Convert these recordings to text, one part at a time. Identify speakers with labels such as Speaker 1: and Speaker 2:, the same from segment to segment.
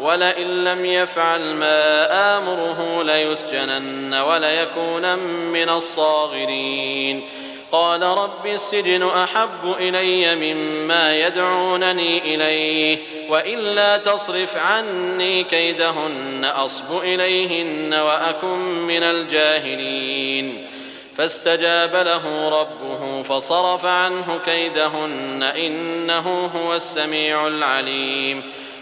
Speaker 1: ولئن لم يفعل ما آمره ليسجنن وليكون من الصاغرين قال رب السجن أحب إلي مما يدعونني إليه وإلا تصرف عني كيدهن أصب إليهن وأكن من الجاهلين فاستجاب له ربه فصرف عنه كيدهن إنه هو السميع العليم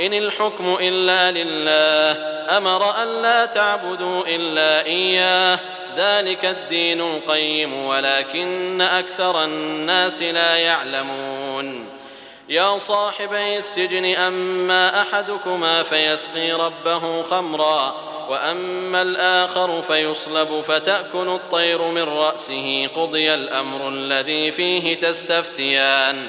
Speaker 1: إن الحكم إلا لله أمر أن لا تعبدوا إلا إياه ذلك الدين القيم ولكن أكثر الناس لا يعلمون يا صاحبي السجن أما أحدكما فيسقي ربه خمرا وأما الآخر فيصلب فتأكل الطير من رأسه قضي الأمر الذي فيه تستفتيان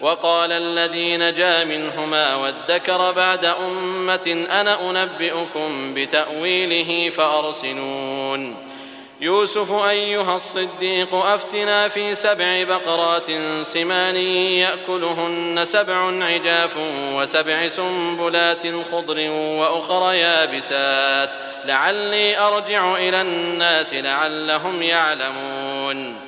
Speaker 1: وقال الذي نجا منهما وادكر بعد أمة أنا أنبئكم بتأويله فأرسلون يوسف أيها الصديق أفتنا في سبع بقرات سمان يأكلهن سبع عجاف وسبع سنبلات خضر وأخر يابسات لعلي أرجع إلى الناس لعلهم يعلمون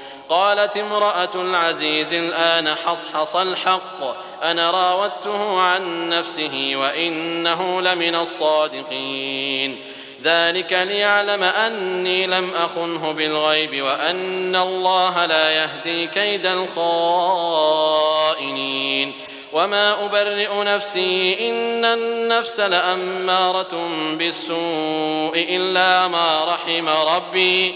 Speaker 1: قالت امرأة العزيز الآن حصحص الحق أنا راودته عن نفسه وإنه لمن الصادقين ذلك ليعلم أني لم أخنه بالغيب وأن الله لا يهدي كيد الخائنين وما أبرئ نفسي إن النفس لأمارة بالسوء إلا ما رحم ربي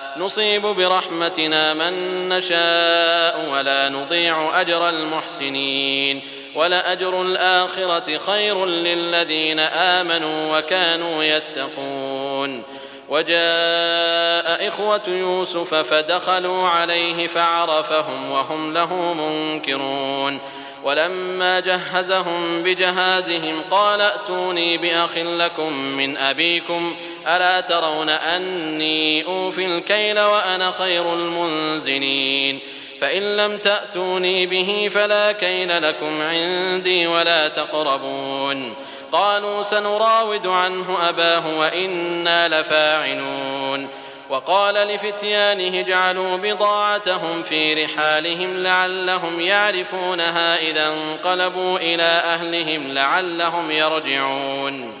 Speaker 1: نصيب برحمتنا من نشاء ولا نضيع أجر المحسنين ولأجر الآخرة خير للذين آمنوا وكانوا يتقون وجاء إخوة يوسف فدخلوا عليه فعرفهم وهم له منكرون ولما جهزهم بجهازهم قال ائتوني بأخ لكم من أبيكم ۖ ألا ترون أني أوفي الكيل وأنا خير المنزلين فإن لم تأتوني به فلا كيل لكم عندي ولا تقربون قالوا سنراود عنه أباه وإنا لفاعلون وقال لفتيانه اجعلوا بضاعتهم في رحالهم لعلهم يعرفونها إذا انقلبوا إلى أهلهم لعلهم يرجعون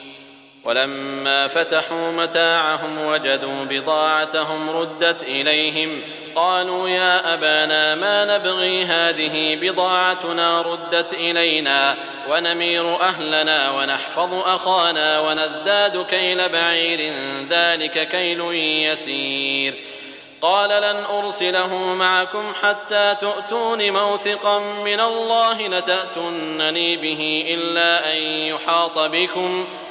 Speaker 1: ولما فتحوا متاعهم وجدوا بضاعتهم ردت إليهم قالوا يا أبانا ما نبغي هذه بضاعتنا ردت إلينا ونمير أهلنا ونحفظ أخانا ونزداد كيل بعير ذلك كيل يسير قال لن أرسله معكم حتى تؤتون موثقا من الله لتأتنني به إلا أن يحاط بكم ۖ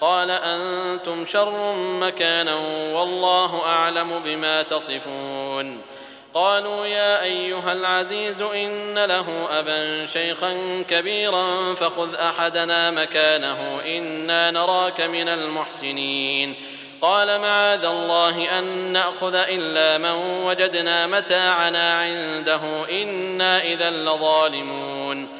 Speaker 1: قال أنتم شر مكانا والله أعلم بما تصفون قالوا يا أيها العزيز إن له أبا شيخا كبيرا فخذ أحدنا مكانه إنا نراك من المحسنين قال معاذ الله أن نأخذ إلا من وجدنا متاعنا عنده إنا إذا لظالمون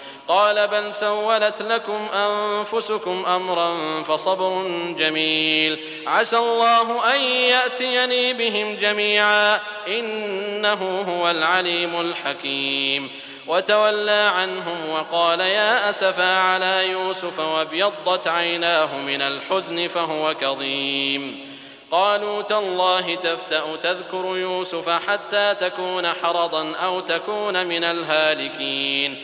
Speaker 1: قال بل سولت لكم أنفسكم أمرا فصبر جميل عسى الله أن يأتيني بهم جميعا إنه هو العليم الحكيم وتولى عنهم وقال يا أسفا على يوسف وابيضت عيناه من الحزن فهو كظيم قالوا تالله تفتأ تذكر يوسف حتى تكون حرضا أو تكون من الهالكين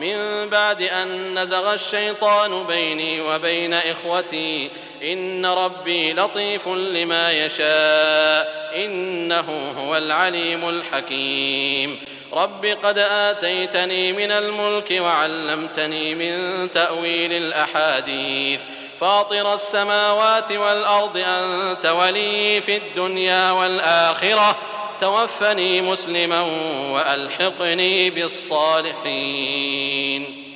Speaker 1: من بعد أن نزغ الشيطان بيني وبين إخوتي إن ربي لطيف لما يشاء إنه هو العليم الحكيم رب قد آتيتني من الملك وعلمتني من تأويل الأحاديث فاطر السماوات والأرض أنت ولي في الدنيا والآخرة توفني مسلما وألحقني بالصالحين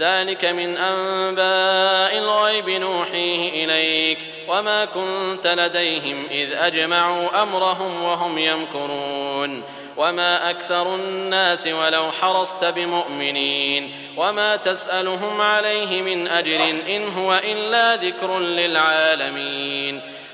Speaker 1: ذلك من أنباء الغيب نوحيه إليك وما كنت لديهم إذ أجمعوا أمرهم وهم يمكرون وما أكثر الناس ولو حرصت بمؤمنين وما تسألهم عليه من أجر إن هو إلا ذكر للعالمين